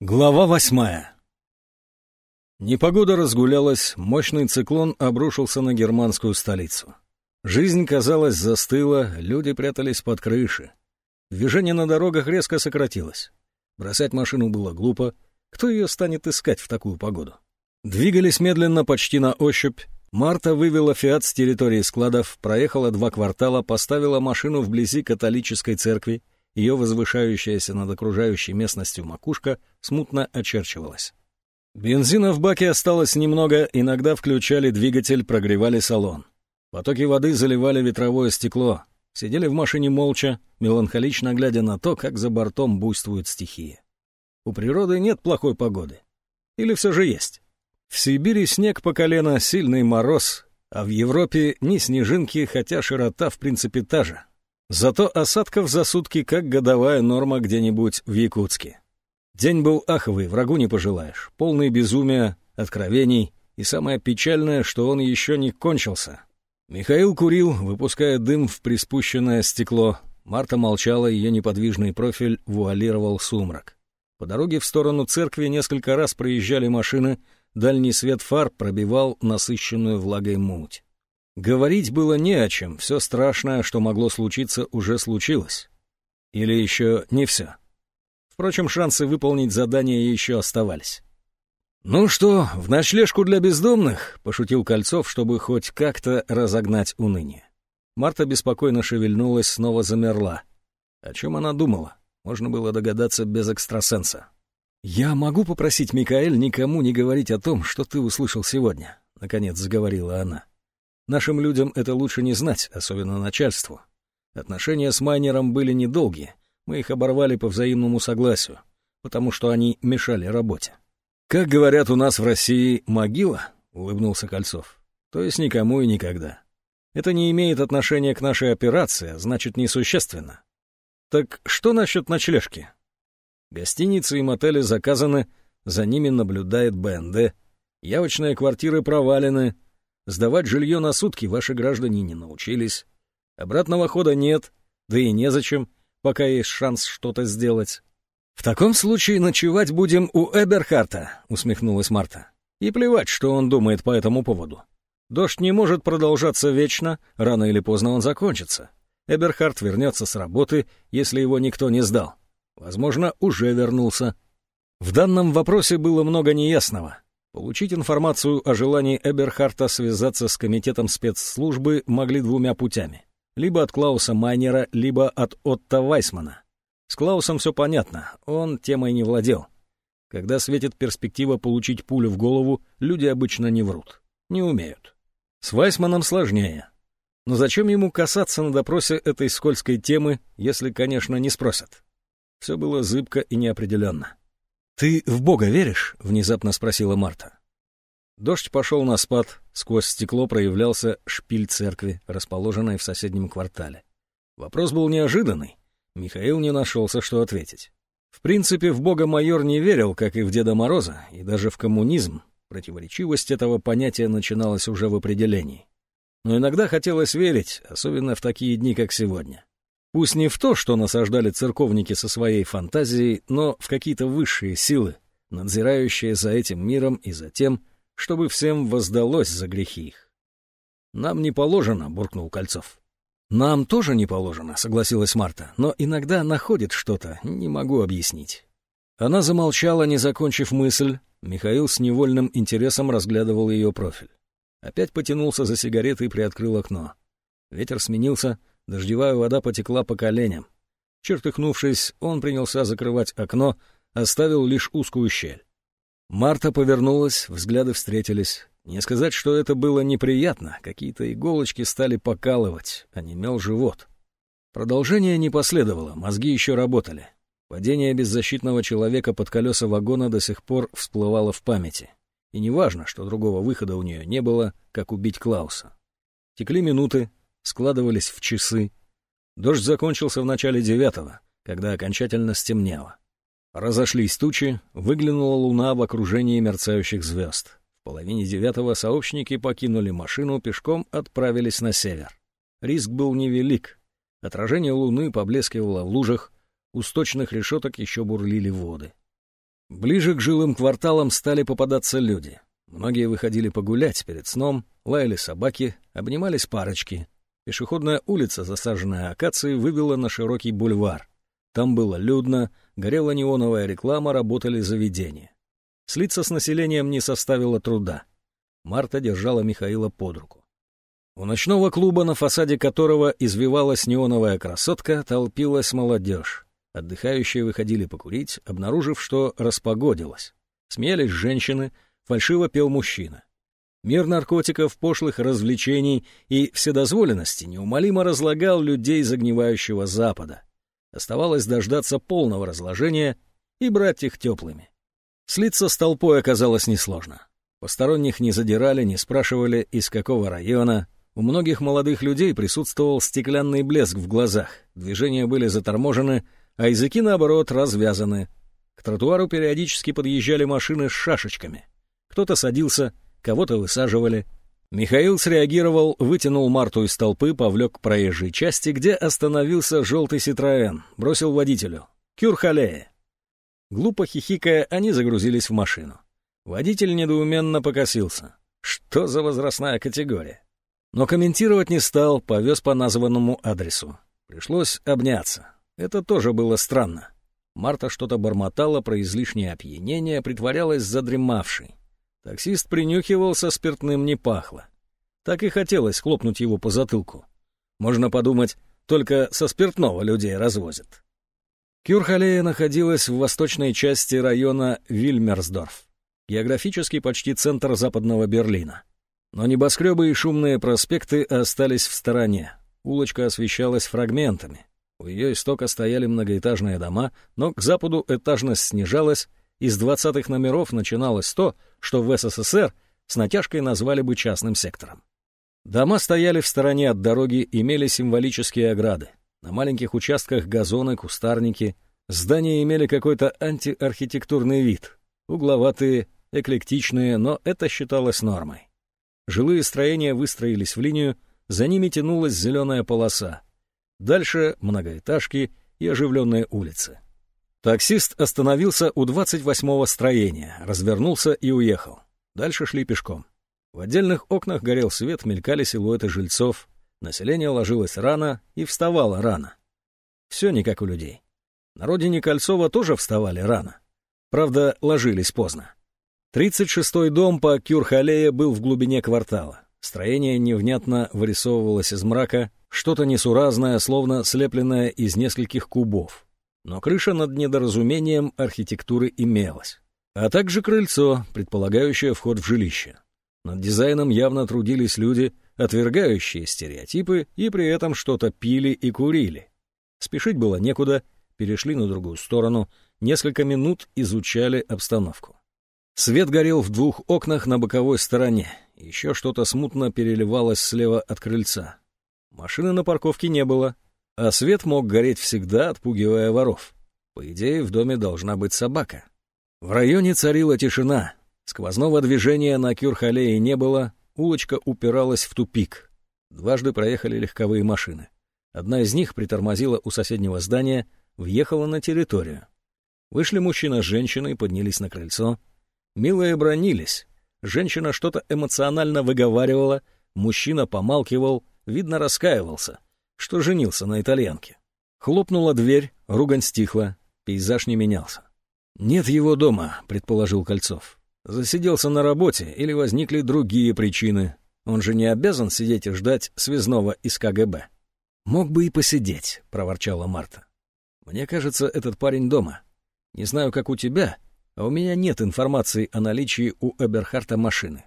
Глава восьмая Непогода разгулялась, мощный циклон обрушился на германскую столицу. Жизнь, казалось, застыла, люди прятались под крыши. Движение на дорогах резко сократилось. Бросать машину было глупо. Кто ее станет искать в такую погоду? Двигались медленно, почти на ощупь. Марта вывела «Фиат» с территории складов, проехала два квартала, поставила машину вблизи католической церкви, ее возвышающаяся над окружающей местностью макушка смутно очерчивалась. Бензина в баке осталось немного, иногда включали двигатель, прогревали салон. Потоки воды заливали ветровое стекло. Сидели в машине молча, меланхолично глядя на то, как за бортом буйствует стихия. У природы нет плохой погоды. Или все же есть? В Сибири снег по колено, сильный мороз, а в Европе ни снежинки, хотя широта в принципе та же. Зато осадков за сутки как годовая норма где-нибудь в Якутске. День был аховый, врагу не пожелаешь, полный безумия, откровений, и самое печальное, что он еще не кончился. Михаил курил, выпуская дым в приспущенное стекло. Марта молчала, ее неподвижный профиль вуалировал сумрак. По дороге в сторону церкви несколько раз проезжали машины, дальний свет фар пробивал насыщенную влагой муть. Говорить было не о чем, все страшное, что могло случиться, уже случилось. Или еще не все. Впрочем, шансы выполнить задание еще оставались. «Ну что, в ночлежку для бездомных?» — пошутил Кольцов, чтобы хоть как-то разогнать уныние. Марта беспокойно шевельнулась, снова замерла. О чем она думала? Можно было догадаться без экстрасенса. «Я могу попросить Микаэль никому не говорить о том, что ты услышал сегодня?» — наконец заговорила она. Нашим людям это лучше не знать, особенно начальству. Отношения с майнером были недолгие, мы их оборвали по взаимному согласию, потому что они мешали работе. «Как говорят у нас в России, могила?» — улыбнулся Кольцов. «То есть никому и никогда. Это не имеет отношения к нашей операции, а значит, несущественно. Так что насчет ночлежки?» Гостиницы и мотели заказаны, за ними наблюдает БНД, явочные квартиры провалены, Сдавать жилье на сутки ваши граждане не научились. Обратного хода нет, да и незачем, пока есть шанс что-то сделать. «В таком случае ночевать будем у Эберхарта», — усмехнулась Марта. «И плевать, что он думает по этому поводу. Дождь не может продолжаться вечно, рано или поздно он закончится. Эберхарт вернется с работы, если его никто не сдал. Возможно, уже вернулся. В данном вопросе было много неясного. Получить информацию о желании Эберхарта связаться с комитетом спецслужбы могли двумя путями. Либо от Клауса Майнера, либо от Отто Вайсмана. С Клаусом все понятно, он темой не владел. Когда светит перспектива получить пулю в голову, люди обычно не врут. Не умеют. С Вайсманом сложнее. Но зачем ему касаться на допросе этой скользкой темы, если, конечно, не спросят? Все было зыбко и неопределенно. «Ты в Бога веришь?» — внезапно спросила Марта. Дождь пошел на спад, сквозь стекло проявлялся шпиль церкви, расположенной в соседнем квартале. Вопрос был неожиданный. Михаил не нашелся, что ответить. В принципе, в Бога майор не верил, как и в Деда Мороза, и даже в коммунизм. Противоречивость этого понятия начиналась уже в определении. Но иногда хотелось верить, особенно в такие дни, как сегодня. Пусть не в то, что насаждали церковники со своей фантазией, но в какие-то высшие силы, надзирающие за этим миром и за тем, чтобы всем воздалось за грехи их. «Нам не положено», — буркнул Кольцов. «Нам тоже не положено», — согласилась Марта, «но иногда находит что-то, не могу объяснить». Она замолчала, не закончив мысль. Михаил с невольным интересом разглядывал ее профиль. Опять потянулся за сигаретой и приоткрыл окно. Ветер сменился, Дождевая вода потекла по коленям. Чертыхнувшись, он принялся закрывать окно, оставил лишь узкую щель. Марта повернулась, взгляды встретились. Не сказать, что это было неприятно, какие-то иголочки стали покалывать, а немел живот. Продолжение не последовало, мозги еще работали. Падение беззащитного человека под колеса вагона до сих пор всплывало в памяти. И неважно, что другого выхода у нее не было, как убить Клауса. Текли минуты, складывались в часы. Дождь закончился в начале девятого, когда окончательно стемнело. Разошлись тучи, выглянула луна в окружении мерцающих звезд. В половине девятого сообщники покинули машину, пешком отправились на север. Риск был невелик. Отражение луны поблескивало в лужах, у сточных решеток еще бурлили воды. Ближе к жилым кварталам стали попадаться люди. Многие выходили погулять перед сном, лаяли собаки, обнимались парочки. Пешеходная улица, засаженная акацией, вывела на широкий бульвар. Там было людно, горела неоновая реклама, работали заведения. Слиться с населением не составило труда. Марта держала Михаила под руку. У ночного клуба, на фасаде которого извивалась неоновая красотка, толпилась молодежь. Отдыхающие выходили покурить, обнаружив, что распогодилось. Смеялись женщины, фальшиво пел мужчина. Мир наркотиков, пошлых развлечений и вседозволенности неумолимо разлагал людей загнивающего Запада. Оставалось дождаться полного разложения и брать их теплыми. Слиться с толпой оказалось несложно. Посторонних не задирали, не спрашивали, из какого района. У многих молодых людей присутствовал стеклянный блеск в глазах, движения были заторможены, а языки, наоборот, развязаны. К тротуару периодически подъезжали машины с шашечками. Кто-то садился, кого-то высаживали. Михаил среагировал, вытянул Марту из толпы, повлек к проезжей части, где остановился желтый Ситроэн, бросил водителю. «Кюрхалея!» Глупо хихикая, они загрузились в машину. Водитель недоуменно покосился. Что за возрастная категория? Но комментировать не стал, повез по названному адресу. Пришлось обняться. Это тоже было странно. Марта что-то бормотала про излишнее опьянение, притворялась задремавшей. Таксист принюхивался, спиртным не пахло. Так и хотелось хлопнуть его по затылку. Можно подумать, только со спиртного людей развозят. Кюрхалея находилась в восточной части района Вильмерсдорф, географически почти центр западного Берлина. Но небоскребы и шумные проспекты остались в стороне. Улочка освещалась фрагментами. У ее истока стояли многоэтажные дома, но к западу этажность снижалась, из двадцатых номеров начиналось то, что в СССР с натяжкой назвали бы частным сектором. Дома стояли в стороне от дороги, имели символические ограды. На маленьких участках газоны, кустарники. Здания имели какой-то антиархитектурный вид. Угловатые, эклектичные, но это считалось нормой. Жилые строения выстроились в линию, за ними тянулась зеленая полоса. Дальше многоэтажки и оживленные улицы. Таксист остановился у 28-го строения, развернулся и уехал. Дальше шли пешком. В отдельных окнах горел свет, мелькали силуэты жильцов. Население ложилось рано и вставало рано. Все не как у людей. На родине Кольцова тоже вставали рано. Правда, ложились поздно. 36-й дом по Кюрхалее был в глубине квартала. Строение невнятно вырисовывалось из мрака, что-то несуразное, словно слепленное из нескольких кубов. Но крыша над недоразумением архитектуры имелась. А также крыльцо, предполагающее вход в жилище. Над дизайном явно трудились люди, отвергающие стереотипы и при этом что-то пили и курили. Спешить было некуда, перешли на другую сторону, несколько минут изучали обстановку. Свет горел в двух окнах на боковой стороне, еще что-то смутно переливалось слева от крыльца. Машины на парковке не было, а свет мог гореть всегда, отпугивая воров. По идее, в доме должна быть собака. В районе царила тишина. Сквозного движения на Кюрхалее не было, улочка упиралась в тупик. Дважды проехали легковые машины. Одна из них притормозила у соседнего здания, въехала на территорию. Вышли мужчина с женщиной, поднялись на крыльцо. Милые бронились. Женщина что-то эмоционально выговаривала, мужчина помалкивал, видно, раскаивался, что женился на итальянке. Хлопнула дверь, ругань стихла, пейзаж не менялся. «Нет его дома», — предположил Кольцов. Засиделся на работе или возникли другие причины. Он же не обязан сидеть и ждать связного из КГБ. «Мог бы и посидеть», — проворчала Марта. «Мне кажется, этот парень дома. Не знаю, как у тебя, а у меня нет информации о наличии у Эберхарта машины.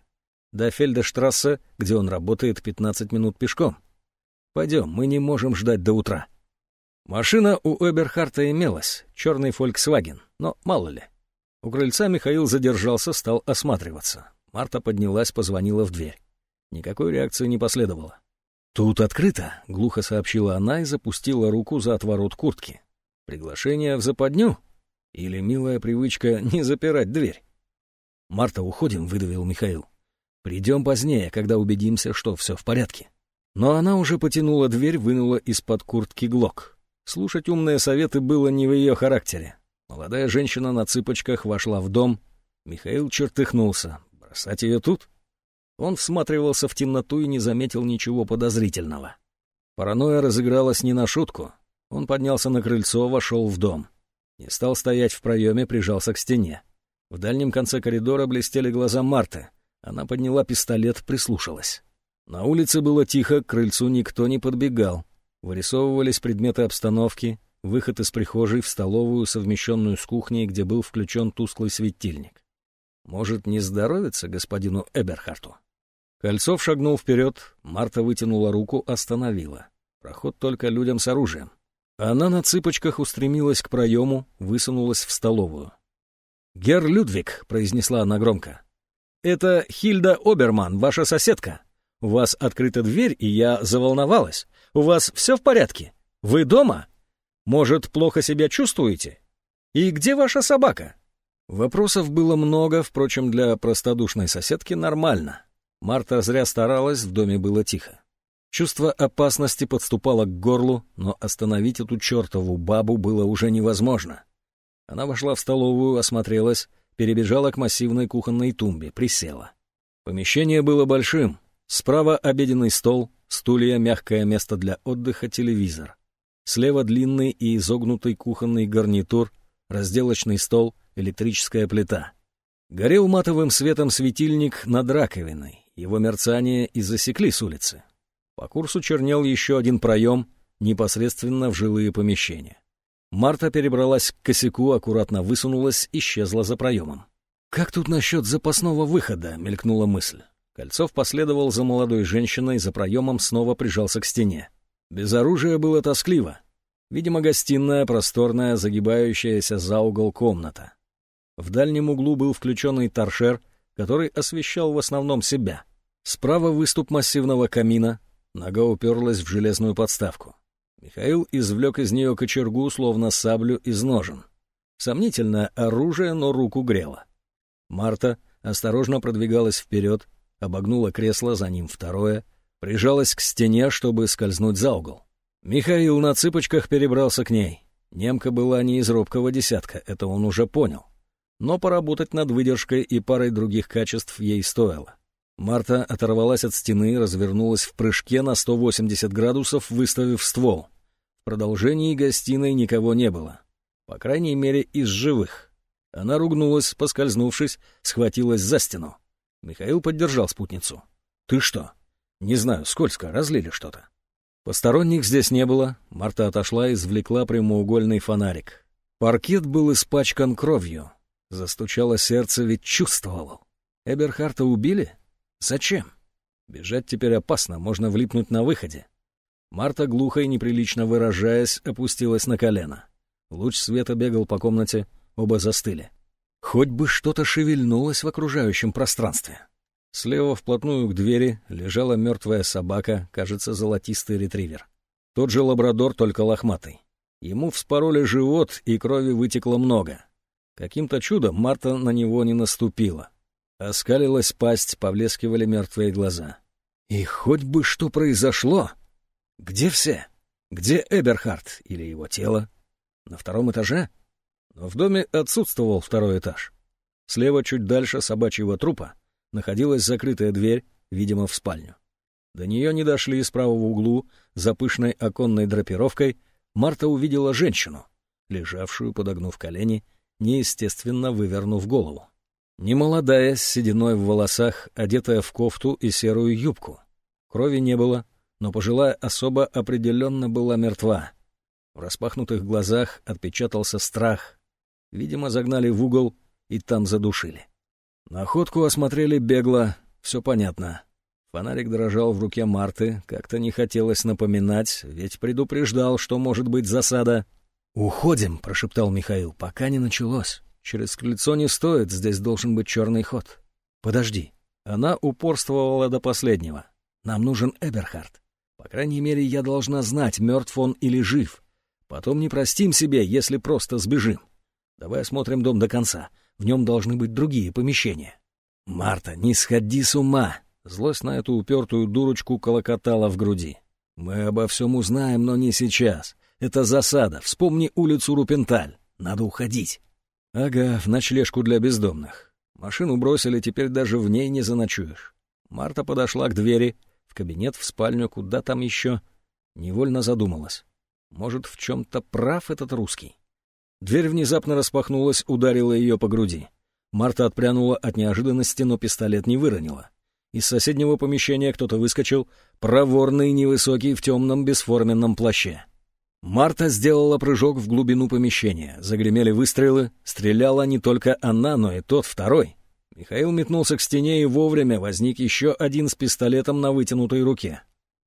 До Фельдештрассе, где он работает, 15 минут пешком. Пойдем, мы не можем ждать до утра». Машина у Эберхарта имелась, черный «Фольксваген», но мало ли. У крыльца Михаил задержался, стал осматриваться. Марта поднялась, позвонила в дверь. Никакой реакции не последовало. «Тут открыто», — глухо сообщила она и запустила руку за отворот куртки. «Приглашение в западню? Или милая привычка не запирать дверь?» «Марта, уходим», — выдавил Михаил. «Придем позднее, когда убедимся, что все в порядке». Но она уже потянула дверь, вынула из-под куртки глок. Слушать умные советы было не в ее характере. Молодая женщина на цыпочках вошла в дом. Михаил чертыхнулся. Бросать ее тут? Он всматривался в темноту и не заметил ничего подозрительного. Паранойя разыгралась не на шутку. Он поднялся на крыльцо, вошел в дом. Не стал стоять в проеме, прижался к стене. В дальнем конце коридора блестели глаза Марты. Она подняла пистолет, прислушалась. На улице было тихо, к крыльцу никто не подбегал. Вырисовывались предметы обстановки, выход из прихожей в столовую, совмещенную с кухней, где был включен тусклый светильник. Может, не здоровится господину Эберхарту? Кольцов шагнул вперед, Марта вытянула руку, остановила. Проход только людям с оружием. Она на цыпочках устремилась к проему, высунулась в столовую. «Гер Людвиг», — произнесла она громко, — «это Хильда Оберман, ваша соседка. У вас открыта дверь, и я заволновалась. У вас все в порядке? Вы дома? Может, плохо себя чувствуете? И где ваша собака?» Вопросов было много, впрочем, для простодушной соседки нормально. Марта зря старалась, в доме было тихо. Чувство опасности подступало к горлу, но остановить эту чертову бабу было уже невозможно. Она вошла в столовую, осмотрелась, перебежала к массивной кухонной тумбе, присела. Помещение было большим. Справа обеденный стол, стулья, мягкое место для отдыха, телевизор. Слева длинный и изогнутый кухонный гарнитур, разделочный стол, электрическая плита. Горел матовым светом светильник над раковиной. Его мерцание и засекли с улицы. По курсу чернел еще один проем, непосредственно в жилые помещения. Марта перебралась к косяку, аккуратно высунулась, исчезла за проемом. «Как тут насчет запасного выхода?» — мелькнула мысль. Кольцов последовал за молодой женщиной, за проемом снова прижался к стене. Без оружия было тоскливо. Видимо, гостиная, просторная, загибающаяся за угол комната. В дальнем углу был включенный торшер, который освещал в основном себя. Справа выступ массивного камина, нога уперлась в железную подставку. Михаил извлек из нее кочергу, словно саблю из ножен. Сомнительное оружие, но руку грело. Марта осторожно продвигалась вперед, обогнула кресло, за ним второе, прижалась к стене, чтобы скользнуть за угол. Михаил на цыпочках перебрался к ней. Немка была не из робкого десятка, это он уже понял. Но поработать над выдержкой и парой других качеств ей стоило. Марта оторвалась от стены, развернулась в прыжке на 180 градусов, выставив ствол. В продолжении гостиной никого не было. По крайней мере, из живых. Она ругнулась, поскользнувшись, схватилась за стену. Михаил поддержал спутницу. «Ты что?» «Не знаю, скользко, разлили что-то». Посторонних здесь не было. Марта отошла и извлекла прямоугольный фонарик. Паркет был испачкан кровью. Застучало сердце, ведь чувствовал. Эберхарта убили? Зачем? Бежать теперь опасно, можно влипнуть на выходе. Марта, глухо и неприлично выражаясь, опустилась на колено. Луч света бегал по комнате, оба застыли. Хоть бы что-то шевельнулось в окружающем пространстве. Слева вплотную к двери лежала мертвая собака, кажется, золотистый ретривер. Тот же лабрадор, только лохматый. Ему вспороли живот, и крови вытекло много. Каким-то чудом Марта на него не наступила. Оскалилась пасть, повлескивали мертвые глаза. И хоть бы что произошло! Где все? Где Эберхард или его тело? На втором этаже? В доме отсутствовал второй этаж. Слева, чуть дальше собачьего трупа, находилась закрытая дверь, видимо, в спальню. До нее не дошли из правого углу, за пышной оконной драпировкой, Марта увидела женщину, лежавшую, подогнув колени, неестественно вывернув голову. Немолодая, с сединой в волосах, одетая в кофту и серую юбку. Крови не было, но пожилая особа определенно была мертва. В распахнутых глазах отпечатался страх. Видимо, загнали в угол и там задушили. Находку осмотрели бегло, все понятно. Фонарик дрожал в руке Марты, как-то не хотелось напоминать, ведь предупреждал, что может быть засада. «Уходим», — прошептал Михаил, — «пока не началось». Через крыльцо не стоит, здесь должен быть черный ход. Подожди. Она упорствовала до последнего. Нам нужен Эберхард. По крайней мере, я должна знать, мертв он или жив. Потом не простим себе, если просто сбежим. Давай осмотрим дом до конца. В нем должны быть другие помещения. Марта, не сходи с ума. Злость на эту упертую дурочку колокотала в груди. Мы обо всем узнаем, но не сейчас. Это засада. Вспомни улицу Рупенталь. Надо уходить. Ага, в ночлежку для бездомных. Машину бросили, теперь даже в ней не заночуешь. Марта подошла к двери, в кабинет, в спальню, куда там еще. Невольно задумалась. Может, в чем-то прав этот русский? Дверь внезапно распахнулась, ударила ее по груди. Марта отпрянула от неожиданности, но пистолет не выронила. Из соседнего помещения кто-то выскочил, проворный, невысокий, в темном бесформенном плаще. Марта сделала прыжок в глубину помещения. Загремели выстрелы. Стреляла не только она, но и тот второй. Михаил метнулся к стене, и вовремя возник еще один с пистолетом на вытянутой руке.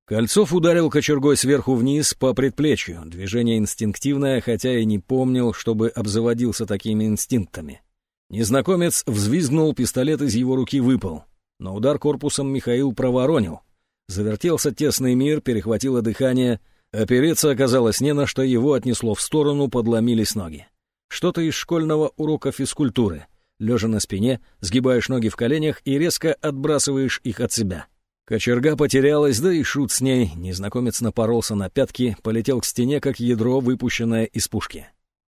Кольцов ударил кочергой сверху вниз по предплечью. Движение инстинктивное, хотя и не помнил, чтобы обзаводился такими инстинктами. Незнакомец взвизгнул, пистолет из его руки выпал. Но удар корпусом Михаил проворонил. Завертелся тесный мир, перехватило дыхание — Опереться оказалось не на что, его отнесло в сторону, подломились ноги. Что-то из школьного урока физкультуры. Лежа на спине, сгибаешь ноги в коленях и резко отбрасываешь их от себя. Кочерга потерялась, да и шут с ней. Незнакомец напоролся на пятки, полетел к стене, как ядро, выпущенное из пушки.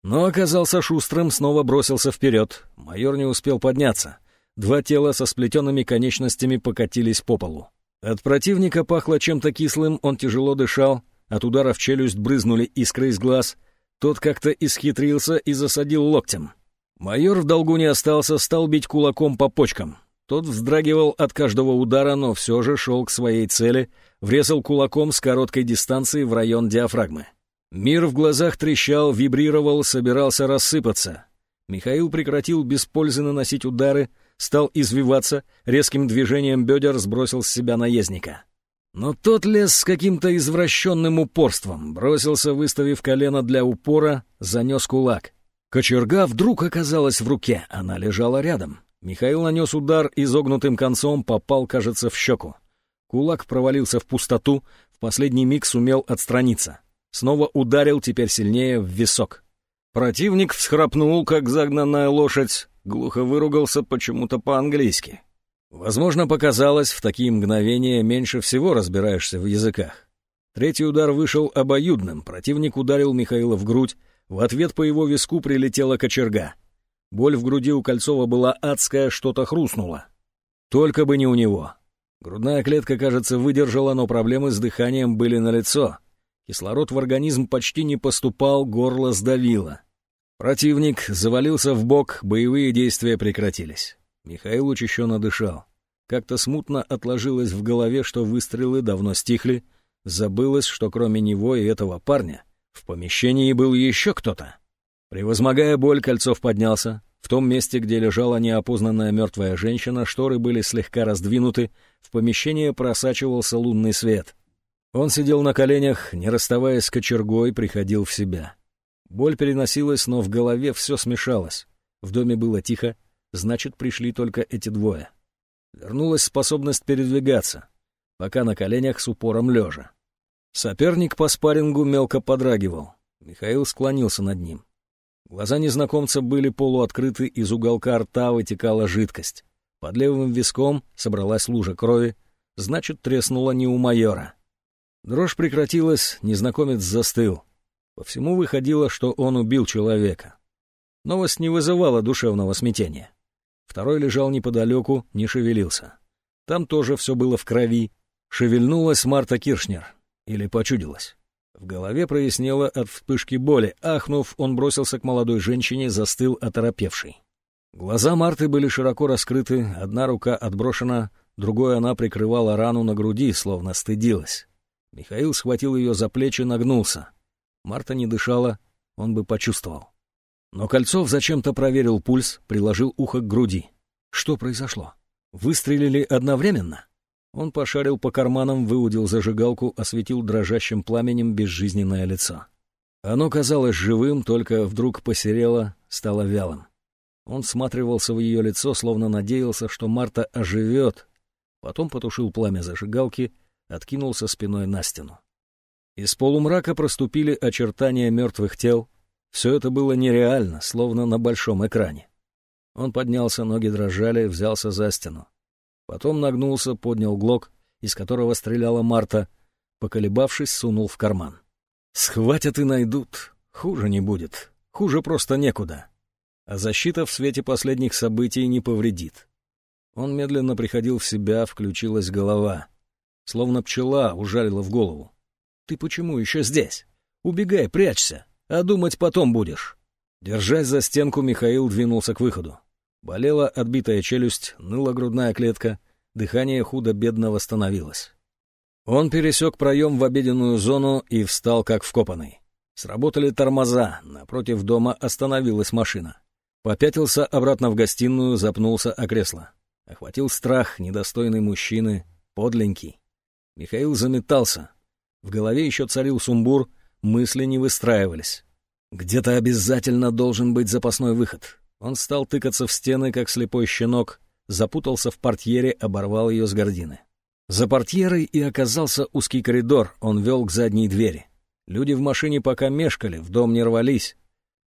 Но оказался шустрым, снова бросился вперед. Майор не успел подняться. Два тела со сплетенными конечностями покатились по полу. От противника пахло чем-то кислым, он тяжело дышал, от удара в челюсть брызнули искры из глаз. Тот как-то исхитрился и засадил локтем. Майор в долгу не остался, стал бить кулаком по почкам. Тот вздрагивал от каждого удара, но все же шел к своей цели, врезал кулаком с короткой дистанции в район диафрагмы. Мир в глазах трещал, вибрировал, собирался рассыпаться. Михаил прекратил без пользы наносить удары, стал извиваться, резким движением бедер сбросил с себя наездника. Но тот лез с каким-то извращенным упорством, бросился, выставив колено для упора, занес кулак. Кочерга вдруг оказалась в руке, она лежала рядом. Михаил нанес удар изогнутым концом, попал, кажется, в щеку. Кулак провалился в пустоту, в последний миг сумел отстраниться. Снова ударил, теперь сильнее, в висок. Противник всхрапнул, как загнанная лошадь, глухо выругался почему-то по-английски. Возможно, показалось, в такие мгновения меньше всего разбираешься в языках. Третий удар вышел обоюдным, противник ударил Михаила в грудь, в ответ по его виску прилетела кочерга. Боль в груди у Кольцова была адская, что-то хрустнуло. Только бы не у него. Грудная клетка, кажется, выдержала, но проблемы с дыханием были налицо. Кислород в организм почти не поступал, горло сдавило. Противник завалился в бок, боевые действия прекратились. Михаил учащенно дышал. Как-то смутно отложилось в голове, что выстрелы давно стихли. Забылось, что кроме него и этого парня в помещении был еще кто-то. Превозмогая боль, Кольцов поднялся. В том месте, где лежала неопознанная мертвая женщина, шторы были слегка раздвинуты, в помещение просачивался лунный свет. Он сидел на коленях, не расставаясь с кочергой, приходил в себя. Боль переносилась, но в голове все смешалось. В доме было тихо, Значит, пришли только эти двое. Вернулась способность передвигаться, пока на коленях с упором лежа. Соперник по спаррингу мелко подрагивал. Михаил склонился над ним. Глаза незнакомца были полуоткрыты, из уголка рта вытекала жидкость. Под левым виском собралась лужа крови, значит, треснула не у майора. Дрожь прекратилась, незнакомец застыл. По всему выходило, что он убил человека. Новость не вызывала душевного смятения. Второй лежал неподалеку, не шевелился. Там тоже все было в крови. Шевельнулась Марта Киршнер. Или почудилась. В голове прояснело от вспышки боли. Ахнув, он бросился к молодой женщине, застыл оторопевший. Глаза Марты были широко раскрыты, одна рука отброшена, другой она прикрывала рану на груди, словно стыдилась. Михаил схватил ее за плечи, нагнулся. Марта не дышала, он бы почувствовал. Но Кольцов зачем-то проверил пульс, приложил ухо к груди. Что произошло? Выстрелили одновременно? Он пошарил по карманам, выудил зажигалку, осветил дрожащим пламенем безжизненное лицо. Оно казалось живым, только вдруг посерело, стало вялым. Он всматривался в ее лицо, словно надеялся, что Марта оживет. Потом потушил пламя зажигалки, откинулся спиной на стену. Из полумрака проступили очертания мертвых тел, все это было нереально, словно на большом экране. Он поднялся, ноги дрожали, взялся за стену. Потом нагнулся, поднял глок, из которого стреляла Марта, поколебавшись, сунул в карман. «Схватят и найдут. Хуже не будет. Хуже просто некуда. А защита в свете последних событий не повредит. Он медленно приходил в себя, включилась голова. Словно пчела ужалила в голову. «Ты почему еще здесь? Убегай, прячься, а думать потом будешь». Держась за стенку, Михаил двинулся к выходу. Болела отбитая челюсть, ныла грудная клетка, дыхание худо-бедно восстановилось. Он пересек проем в обеденную зону и встал как вкопанный. Сработали тормоза, напротив дома остановилась машина. Попятился обратно в гостиную, запнулся о кресло. Охватил страх недостойный мужчины, подленький. Михаил заметался. В голове еще царил сумбур, мысли не выстраивались. Где-то обязательно должен быть запасной выход. Он стал тыкаться в стены, как слепой щенок, запутался в портьере, оборвал ее с гордины. За портьерой и оказался узкий коридор, он вел к задней двери. Люди в машине пока мешкали, в дом не рвались.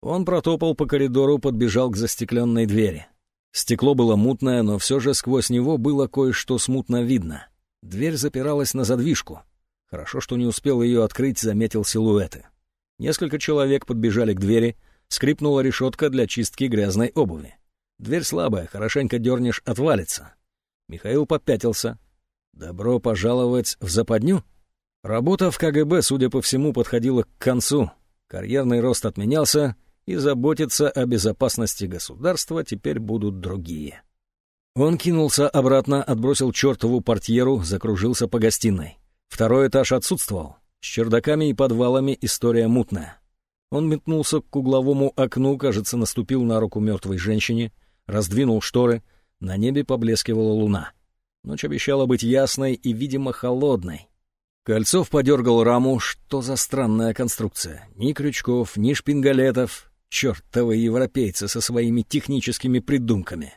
Он протопал по коридору, подбежал к застекленной двери. Стекло было мутное, но все же сквозь него было кое-что смутно видно. Дверь запиралась на задвижку. Хорошо, что не успел ее открыть, заметил силуэты. Несколько человек подбежали к двери, скрипнула решетка для чистки грязной обуви. Дверь слабая, хорошенько дернешь, отвалится. Михаил попятился. Добро пожаловать в западню? Работа в КГБ, судя по всему, подходила к концу. Карьерный рост отменялся, и заботиться о безопасности государства теперь будут другие. Он кинулся обратно, отбросил чертову портьеру, закружился по гостиной. Второй этаж отсутствовал. С чердаками и подвалами история мутная. Он метнулся к угловому окну, кажется, наступил на руку мертвой женщине, раздвинул шторы, на небе поблескивала луна. Ночь обещала быть ясной и, видимо, холодной. Кольцов подергал раму, что за странная конструкция. Ни крючков, ни шпингалетов. Чертовы европейцы со своими техническими придумками.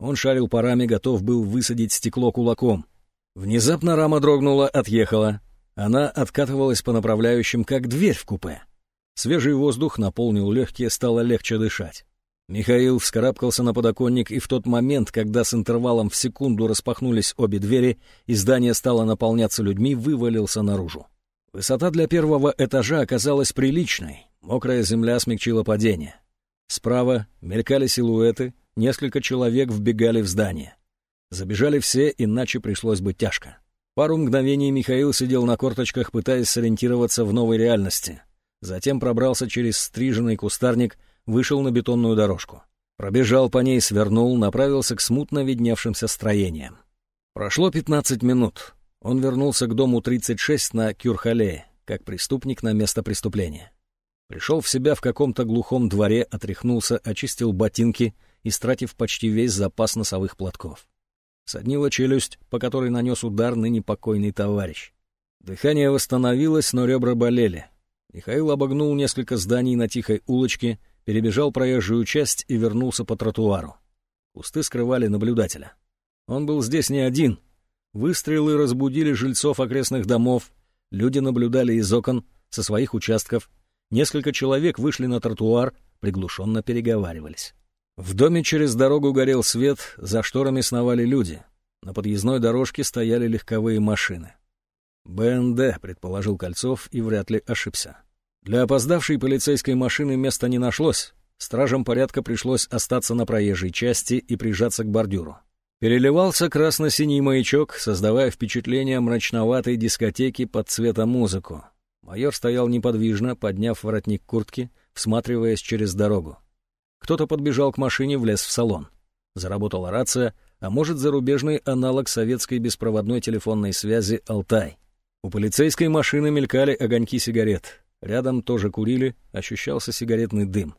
Он шарил по раме, готов был высадить стекло кулаком. Внезапно рама дрогнула, отъехала. Она откатывалась по направляющим, как дверь в купе. Свежий воздух наполнил легкие, стало легче дышать. Михаил вскарабкался на подоконник, и в тот момент, когда с интервалом в секунду распахнулись обе двери, и здание стало наполняться людьми, вывалился наружу. Высота для первого этажа оказалась приличной, мокрая земля смягчила падение. Справа мелькали силуэты, несколько человек вбегали в здание. Забежали все, иначе пришлось бы тяжко. Пару мгновений Михаил сидел на корточках, пытаясь сориентироваться в новой реальности. Затем пробрался через стриженный кустарник, вышел на бетонную дорожку. Пробежал по ней, свернул, направился к смутно видневшимся строениям. Прошло 15 минут. Он вернулся к дому 36 на Кюрхалее, как преступник на место преступления. Пришел в себя в каком-то глухом дворе, отряхнулся, очистил ботинки, истратив почти весь запас носовых платков. Соднила челюсть, по которой нанес удар ныне покойный товарищ. Дыхание восстановилось, но ребра болели. Михаил обогнул несколько зданий на тихой улочке, перебежал проезжую часть и вернулся по тротуару. Кусты скрывали наблюдателя. Он был здесь не один. Выстрелы разбудили жильцов окрестных домов, люди наблюдали из окон, со своих участков. Несколько человек вышли на тротуар, приглушенно переговаривались. В доме через дорогу горел свет, за шторами сновали люди. На подъездной дорожке стояли легковые машины. БНД, предположил Кольцов, и вряд ли ошибся. Для опоздавшей полицейской машины места не нашлось. Стражам порядка пришлось остаться на проезжей части и прижаться к бордюру. Переливался красно-синий маячок, создавая впечатление мрачноватой дискотеки под цветомузыку. Майор стоял неподвижно, подняв воротник куртки, всматриваясь через дорогу. Кто-то подбежал к машине, влез в салон. Заработала рация, а может, зарубежный аналог советской беспроводной телефонной связи «Алтай». У полицейской машины мелькали огоньки сигарет. Рядом тоже курили, ощущался сигаретный дым.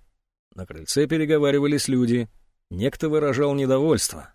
На крыльце переговаривались люди. Некто выражал недовольство.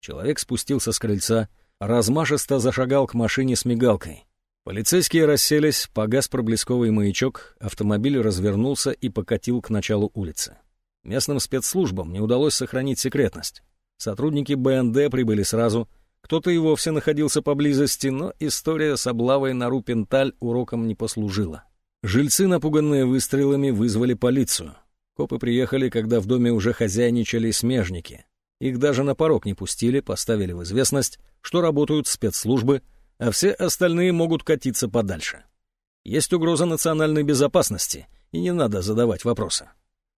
Человек спустился с крыльца, размашисто зашагал к машине с мигалкой. Полицейские расселись, погас проблесковый маячок, автомобиль развернулся и покатил к началу улицы. Местным спецслужбам не удалось сохранить секретность. Сотрудники БНД прибыли сразу, кто-то и вовсе находился поблизости, но история с облавой на Рупенталь уроком не послужила. Жильцы, напуганные выстрелами, вызвали полицию. Копы приехали, когда в доме уже хозяйничали смежники. Их даже на порог не пустили, поставили в известность, что работают спецслужбы, а все остальные могут катиться подальше. Есть угроза национальной безопасности, и не надо задавать вопросы.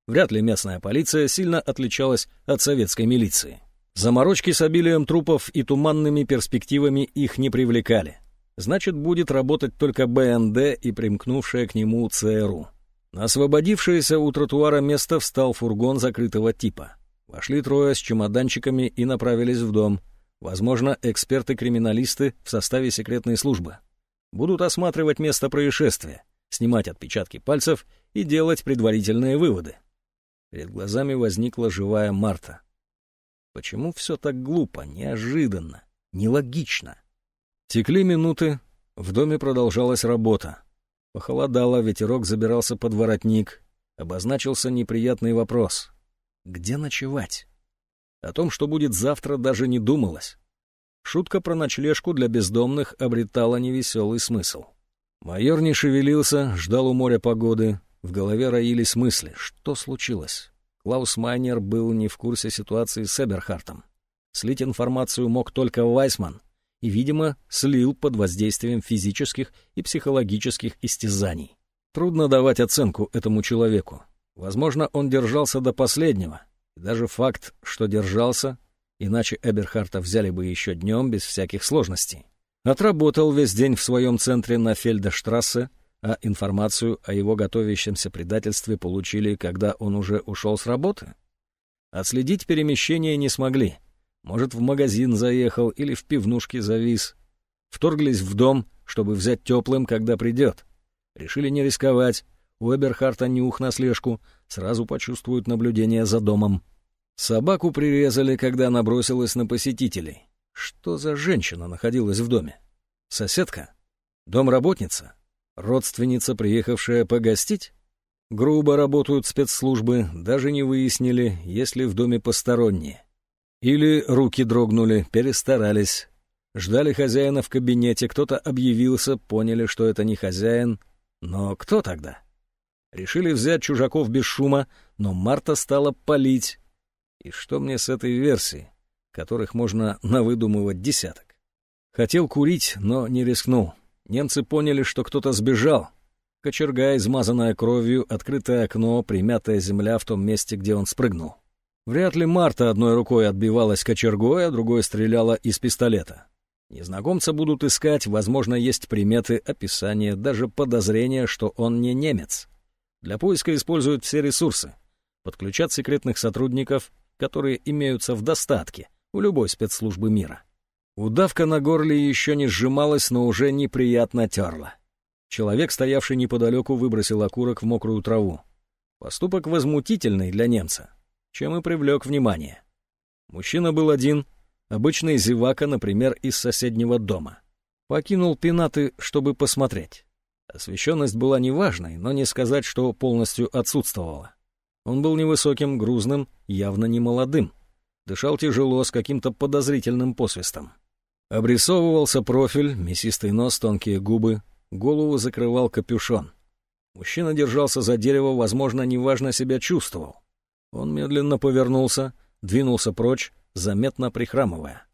Вряд ли местная полиция сильно отличалась от советской милиции. Заморочки с обилием трупов и туманными перспективами их не привлекали. Значит, будет работать только БНД и примкнувшая к нему ЦРУ. На освободившееся у тротуара место встал фургон закрытого типа. Вошли трое с чемоданчиками и направились в дом. Возможно, эксперты-криминалисты в составе секретной службы. Будут осматривать место происшествия, снимать отпечатки пальцев и делать предварительные выводы. Перед глазами возникла живая Марта. Почему все так глупо, неожиданно, нелогично? Текли минуты, в доме продолжалась работа. Похолодало, ветерок забирался под воротник. Обозначился неприятный вопрос. Где ночевать? О том, что будет завтра, даже не думалось. Шутка про ночлежку для бездомных обретала невеселый смысл. Майор не шевелился, ждал у моря погоды, в голове роились мысли. Что случилось? Клаус Майнер был не в курсе ситуации с Эберхартом. Слить информацию мог только Вайсман, и, видимо, слил под воздействием физических и психологических истязаний. Трудно давать оценку этому человеку. Возможно, он держался до последнего. И даже факт, что держался, иначе Эберхарта взяли бы еще днем без всяких сложностей. Отработал весь день в своем центре на Фельдештрассе, а информацию о его готовящемся предательстве получили, когда он уже ушел с работы? Отследить перемещение не смогли. Может, в магазин заехал или в пивнушке завис. Вторглись в дом, чтобы взять теплым, когда придет. Решили не рисковать. У Эберхарта нюх на слежку, сразу почувствуют наблюдение за домом. Собаку прирезали, когда она бросилась на посетителей. Что за женщина находилась в доме? Соседка? Домработница? Родственница, приехавшая погостить? Грубо работают спецслужбы, даже не выяснили, есть ли в доме посторонние. Или руки дрогнули, перестарались. Ждали хозяина в кабинете, кто-то объявился, поняли, что это не хозяин. Но кто тогда? Решили взять чужаков без шума, но Марта стала палить. И что мне с этой версии, которых можно навыдумывать десяток? Хотел курить, но не рискнул. Немцы поняли, что кто-то сбежал. Кочерга, измазанная кровью, открытое окно, примятая земля в том месте, где он спрыгнул. Вряд ли Марта одной рукой отбивалась кочергой, а другой стреляла из пистолета. Незнакомца будут искать, возможно, есть приметы, описания, даже подозрения, что он не немец. Для поиска используют все ресурсы. Подключат секретных сотрудников, которые имеются в достатке у любой спецслужбы мира. Удавка на горле еще не сжималась, но уже неприятно терла. Человек, стоявший неподалеку, выбросил окурок в мокрую траву. Поступок возмутительный для немца, чем и привлек внимание. Мужчина был один, обычный зевака, например, из соседнего дома. Покинул пенаты, чтобы посмотреть. Освещенность была неважной, но не сказать, что полностью отсутствовала. Он был невысоким, грузным, явно не молодым. Дышал тяжело, с каким-то подозрительным посвистом. Обрисовывался профиль, мясистый нос, тонкие губы, голову закрывал капюшон. Мужчина держался за дерево, возможно, неважно себя чувствовал. Он медленно повернулся, двинулся прочь, заметно прихрамывая.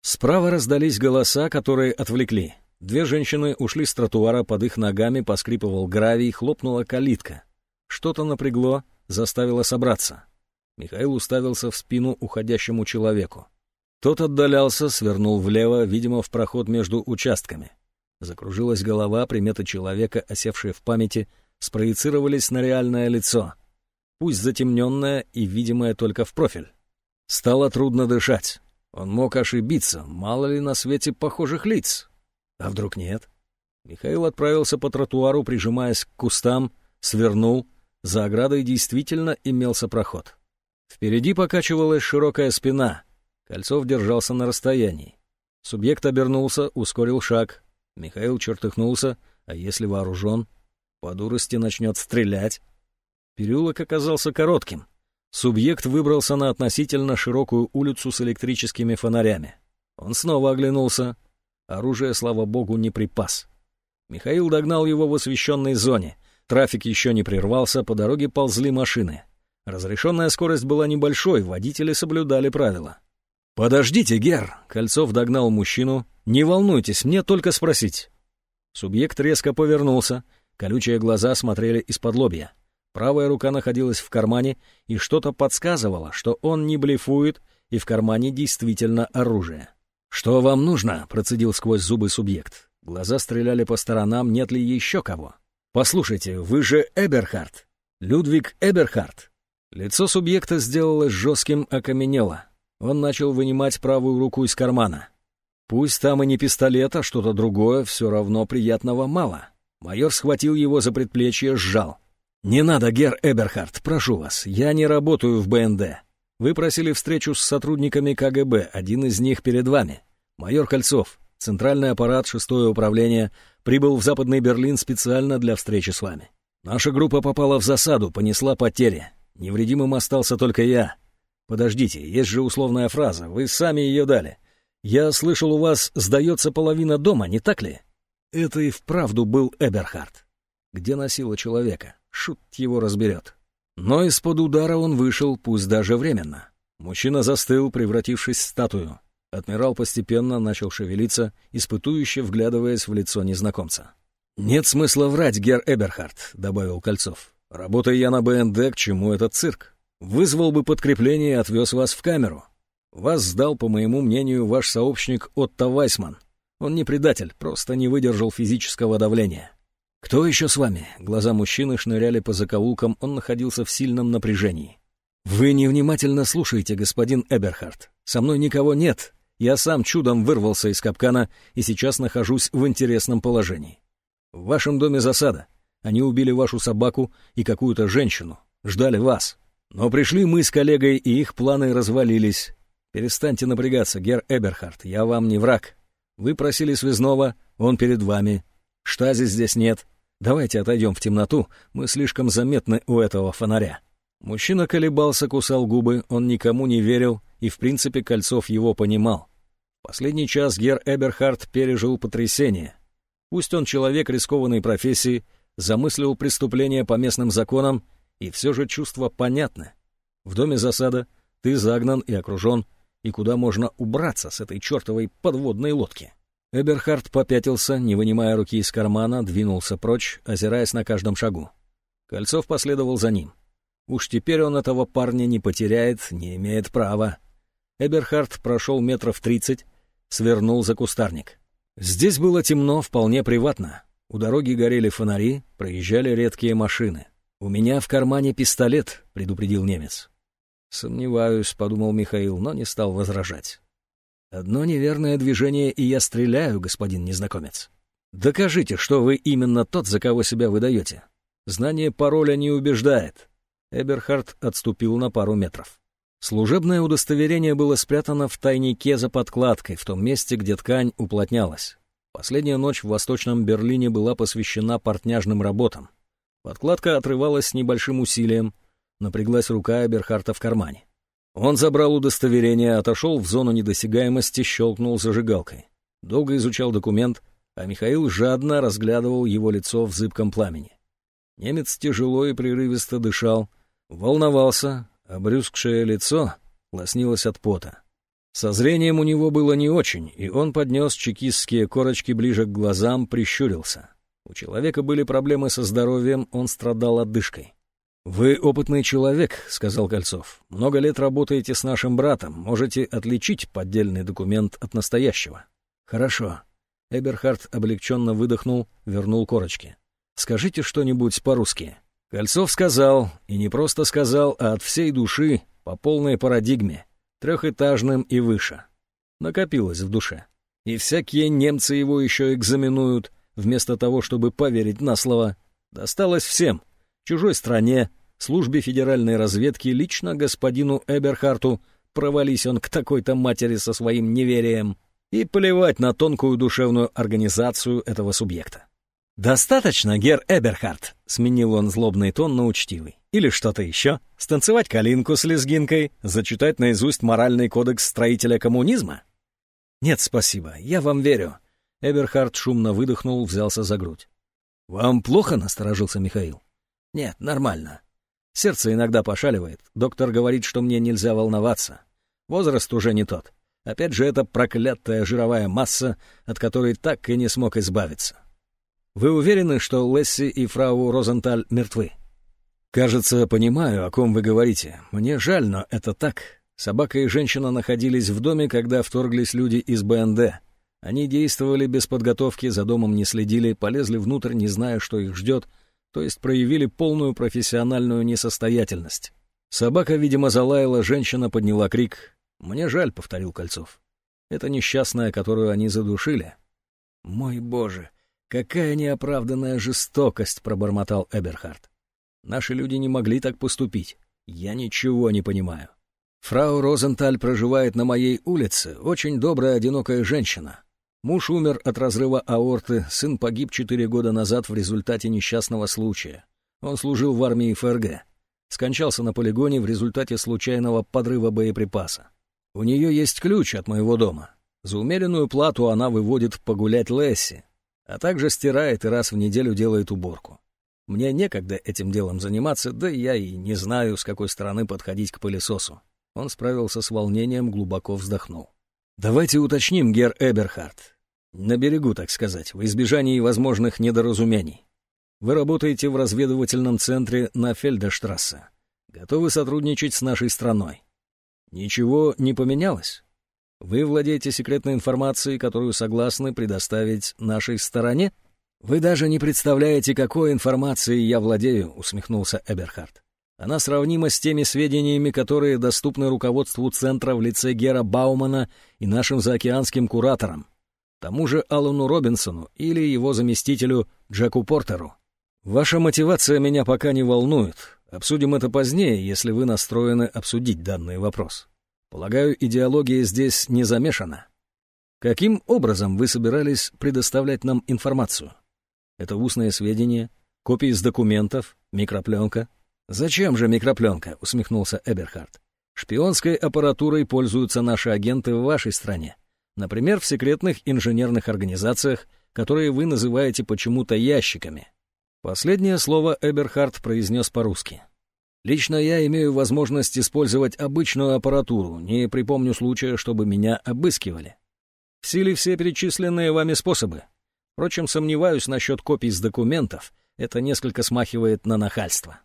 Справа раздались голоса, которые отвлекли. Две женщины ушли с тротуара, под их ногами поскрипывал гравий, хлопнула калитка. Что-то напрягло, заставило собраться. Михаил уставился в спину уходящему человеку. Тот отдалялся, свернул влево, видимо, в проход между участками. Закружилась голова, приметы человека, осевшие в памяти, спроецировались на реальное лицо. Пусть затемненное и видимое только в профиль. Стало трудно дышать. Он мог ошибиться, мало ли на свете похожих лиц. А вдруг нет? Михаил отправился по тротуару, прижимаясь к кустам, свернул. За оградой действительно имелся проход. Впереди покачивалась широкая спина — Кольцов держался на расстоянии. Субъект обернулся, ускорил шаг. Михаил чертыхнулся, а если вооружен? По дурости начнет стрелять. Переулок оказался коротким. Субъект выбрался на относительно широкую улицу с электрическими фонарями. Он снова оглянулся. Оружие, слава богу, не припас. Михаил догнал его в освещенной зоне. Трафик еще не прервался, по дороге ползли машины. Разрешенная скорость была небольшой, водители соблюдали правила. «Подождите, Гер!» — Кольцов догнал мужчину. «Не волнуйтесь, мне только спросить». Субъект резко повернулся. Колючие глаза смотрели из-под лобья. Правая рука находилась в кармане, и что-то подсказывало, что он не блефует, и в кармане действительно оружие. «Что вам нужно?» — процедил сквозь зубы субъект. Глаза стреляли по сторонам, нет ли еще кого. «Послушайте, вы же Эберхард. Людвиг Эберхард». Лицо субъекта сделалось жестким, окаменело. Он начал вынимать правую руку из кармана. Пусть там и не пистолет, а что-то другое, все равно приятного мало. Майор схватил его за предплечье, сжал. «Не надо, Гер Эберхард, прошу вас, я не работаю в БНД. Вы просили встречу с сотрудниками КГБ, один из них перед вами. Майор Кольцов, центральный аппарат, шестое управление, прибыл в Западный Берлин специально для встречи с вами. Наша группа попала в засаду, понесла потери. Невредимым остался только я. Подождите, есть же условная фраза, вы сами ее дали. Я слышал, у вас сдается половина дома, не так ли? Это и вправду был Эберхард. Где носила человека? Шут его разберет. Но из-под удара он вышел, пусть даже временно. Мужчина застыл, превратившись в статую. Адмирал постепенно начал шевелиться, испытующе вглядываясь в лицо незнакомца. «Нет смысла врать, гер Эберхард», — добавил Кольцов. «Работая я на БНД, к чему этот цирк? Вызвал бы подкрепление и отвез вас в камеру. Вас сдал, по моему мнению, ваш сообщник Отто Вайсман. Он не предатель, просто не выдержал физического давления. «Кто еще с вами?» Глаза мужчины шныряли по закоулкам, он находился в сильном напряжении. «Вы невнимательно слушаете, господин Эберхард. Со мной никого нет. Я сам чудом вырвался из капкана и сейчас нахожусь в интересном положении. В вашем доме засада. Они убили вашу собаку и какую-то женщину. Ждали вас. Но пришли мы с коллегой, и их планы развалились. Перестаньте напрягаться, гер Эберхард, я вам не враг. Вы просили связного, он перед вами. Штази здесь нет, Давайте отойдем в темноту, мы слишком заметны у этого фонаря». Мужчина колебался, кусал губы, он никому не верил, и, в принципе, Кольцов его понимал. Последний час Гер Эберхард пережил потрясение. Пусть он человек рискованной профессии, замыслил преступление по местным законам, и все же чувство понятно. В доме засада, ты загнан и окружен, и куда можно убраться с этой чертовой подводной лодки? Эберхард попятился, не вынимая руки из кармана, двинулся прочь, озираясь на каждом шагу. Кольцов последовал за ним. Уж теперь он этого парня не потеряет, не имеет права. Эберхард прошел метров тридцать, свернул за кустарник. Здесь было темно, вполне приватно. У дороги горели фонари, проезжали редкие машины. «У меня в кармане пистолет», — предупредил немец. «Сомневаюсь», — подумал Михаил, но не стал возражать. Одно неверное движение, и я стреляю, господин незнакомец. Докажите, что вы именно тот, за кого себя выдаете. Знание пароля не убеждает. Эберхард отступил на пару метров. Служебное удостоверение было спрятано в тайнике за подкладкой, в том месте, где ткань уплотнялась. Последняя ночь в Восточном Берлине была посвящена портняжным работам. Подкладка отрывалась с небольшим усилием, напряглась рука Эберхарта в кармане. Он забрал удостоверение, отошел в зону недосягаемости, щелкнул зажигалкой. Долго изучал документ, а Михаил жадно разглядывал его лицо в зыбком пламени. Немец тяжело и прерывисто дышал, волновался, а брюскшее лицо лоснилось от пота. Со зрением у него было не очень, и он поднес чекистские корочки ближе к глазам, прищурился. У человека были проблемы со здоровьем, он страдал отдышкой. «Вы опытный человек», — сказал Кольцов. «Много лет работаете с нашим братом. Можете отличить поддельный документ от настоящего». «Хорошо». Эберхард облегченно выдохнул, вернул корочки. «Скажите что-нибудь по-русски». Кольцов сказал, и не просто сказал, а от всей души, по полной парадигме, трехэтажным и выше. Накопилось в душе. И всякие немцы его еще экзаменуют, вместо того, чтобы поверить на слово. Досталось всем — чужой стране, службе федеральной разведки, лично господину Эберхарту, провались он к такой-то матери со своим неверием, и плевать на тонкую душевную организацию этого субъекта. «Достаточно, гер Эберхард», — сменил он злобный тон на учтивый. «Или что-то еще? Станцевать калинку с лезгинкой? Зачитать наизусть моральный кодекс строителя коммунизма?» «Нет, спасибо, я вам верю». Эберхард шумно выдохнул, взялся за грудь. «Вам плохо?» — насторожился Михаил. Нет, нормально. Сердце иногда пошаливает. Доктор говорит, что мне нельзя волноваться. Возраст уже не тот. Опять же, это проклятая жировая масса, от которой так и не смог избавиться. Вы уверены, что Лесси и фрау Розенталь мертвы? «Кажется, понимаю, о ком вы говорите. Мне жаль, но это так. Собака и женщина находились в доме, когда вторглись люди из БНД. Они действовали без подготовки, за домом не следили, полезли внутрь, не зная, что их ждет, то есть проявили полную профессиональную несостоятельность. Собака, видимо, залаяла, женщина подняла крик. «Мне жаль», — повторил Кольцов. «Это несчастная, которую они задушили». «Мой боже, какая неоправданная жестокость», — пробормотал Эберхард. Наши люди не могли так поступить. Я ничего не понимаю. Фрау Розенталь проживает на моей улице, очень добрая, одинокая женщина. Муж умер от разрыва аорты, сын погиб четыре года назад в результате несчастного случая. Он служил в армии ФРГ. Скончался на полигоне в результате случайного подрыва боеприпаса. У нее есть ключ от моего дома. За умеренную плату она выводит погулять Лесси, а также стирает и раз в неделю делает уборку. Мне некогда этим делом заниматься, да я и не знаю, с какой стороны подходить к пылесосу. Он справился с волнением, глубоко вздохнул. «Давайте уточним, гер Эберхард. На берегу, так сказать, в избежании возможных недоразумений. Вы работаете в разведывательном центре на Фельдештрассе. Готовы сотрудничать с нашей страной. Ничего не поменялось? Вы владеете секретной информацией, которую согласны предоставить нашей стороне?» «Вы даже не представляете, какой информацией я владею», — усмехнулся Эберхард. «Она сравнима с теми сведениями, которые доступны руководству Центра в лице Гера Баумана и нашим заокеанским кураторам, тому же Аллану Робинсону или его заместителю Джеку Портеру. Ваша мотивация меня пока не волнует. Обсудим это позднее, если вы настроены обсудить данный вопрос. Полагаю, идеология здесь не замешана. Каким образом вы собирались предоставлять нам информацию?» Это устные сведения, копии из документов, микропленка. «Зачем же микропленка?» — усмехнулся Эберхард. «Шпионской аппаратурой пользуются наши агенты в вашей стране. Например, в секретных инженерных организациях, которые вы называете почему-то ящиками». Последнее слово Эберхард произнес по-русски. «Лично я имею возможность использовать обычную аппаратуру, не припомню случая, чтобы меня обыскивали. В силе все перечисленные вами способы. Впрочем, сомневаюсь насчет копий с документов. Это несколько смахивает на нахальство.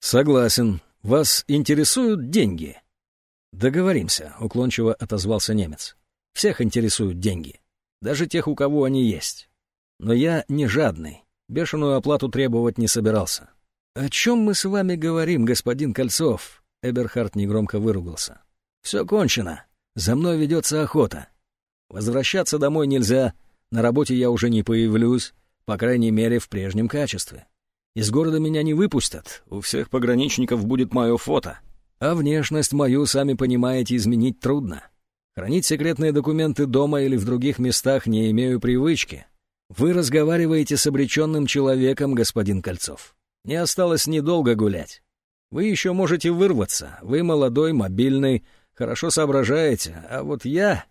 Согласен. Вас интересуют деньги? Договоримся, уклончиво отозвался немец. Всех интересуют деньги. Даже тех, у кого они есть. Но я не жадный. Бешеную оплату требовать не собирался. «О чем мы с вами говорим, господин Кольцов?» Эберхард негромко выругался. «Все кончено. За мной ведется охота. Возвращаться домой нельзя, на работе я уже не появлюсь, по крайней мере, в прежнем качестве. Из города меня не выпустят, у всех пограничников будет мое фото. А внешность мою, сами понимаете, изменить трудно. Хранить секретные документы дома или в других местах не имею привычки. Вы разговариваете с обреченным человеком, господин Кольцов. Не осталось недолго гулять. Вы еще можете вырваться. Вы молодой, мобильный, хорошо соображаете. А вот я...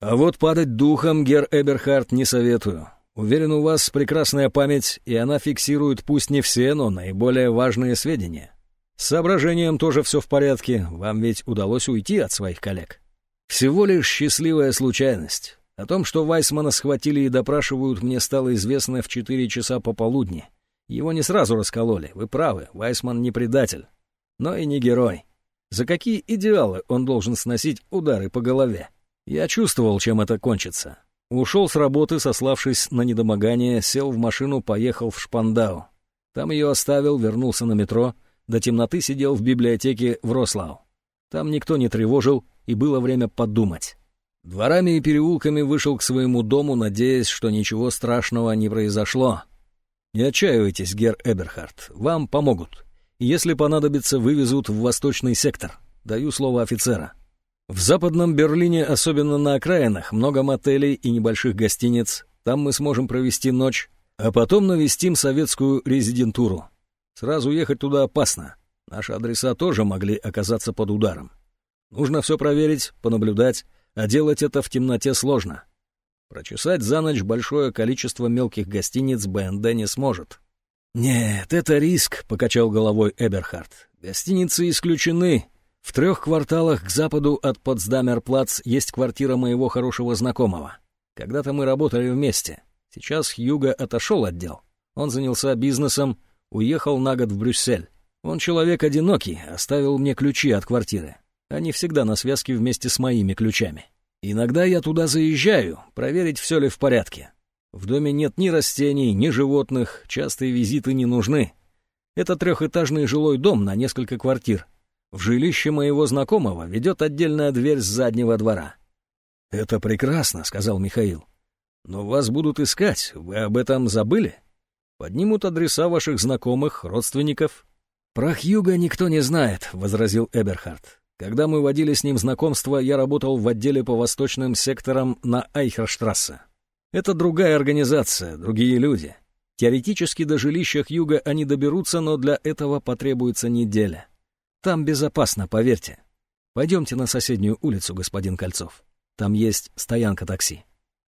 А вот падать духом, гер Эберхард, не советую. Уверен, у вас прекрасная память, и она фиксирует пусть не все, но наиболее важные сведения. С соображением тоже все в порядке, вам ведь удалось уйти от своих коллег. Всего лишь счастливая случайность. О том, что Вайсмана схватили и допрашивают, мне стало известно в четыре часа пополудни. Его не сразу раскололи, вы правы, Вайсман не предатель. Но и не герой. За какие идеалы он должен сносить удары по голове? Я чувствовал, чем это кончится. Ушел с работы, сославшись на недомогание, сел в машину, поехал в Шпандау. Там ее оставил, вернулся на метро, до темноты сидел в библиотеке в Рослау. Там никто не тревожил, и было время подумать. Дворами и переулками вышел к своему дому, надеясь, что ничего страшного не произошло. Не отчаивайтесь, гер Эберхард, вам помогут. Если понадобится, вывезут в восточный сектор. Даю слово офицера. В западном Берлине, особенно на окраинах, много мотелей и небольших гостиниц. Там мы сможем провести ночь, а потом навестим советскую резидентуру. Сразу ехать туда опасно. Наши адреса тоже могли оказаться под ударом. Нужно все проверить, понаблюдать, а делать это в темноте сложно. Прочесать за ночь большое количество мелких гостиниц БНД не сможет. «Нет, это риск», — покачал головой Эберхард. «Гостиницы исключены, в трех кварталах к западу от Потсдамерплац есть квартира моего хорошего знакомого. Когда-то мы работали вместе. Сейчас Хьюго отошел от дел. Он занялся бизнесом, уехал на год в Брюссель. Он человек одинокий, оставил мне ключи от квартиры. Они всегда на связке вместе с моими ключами. Иногда я туда заезжаю, проверить, все ли в порядке. В доме нет ни растений, ни животных, частые визиты не нужны. Это трехэтажный жилой дом на несколько квартир. В жилище моего знакомого ведет отдельная дверь с заднего двора. «Это прекрасно», — сказал Михаил. «Но вас будут искать, вы об этом забыли? Поднимут адреса ваших знакомых, родственников». «Про Хьюга никто не знает», — возразил Эберхард. «Когда мы водили с ним знакомство, я работал в отделе по восточным секторам на Айхерштрассе. Это другая организация, другие люди. Теоретически до жилища Хьюга они доберутся, но для этого потребуется неделя. Там безопасно, поверьте. Пойдемте на соседнюю улицу, господин Кольцов. Там есть стоянка такси.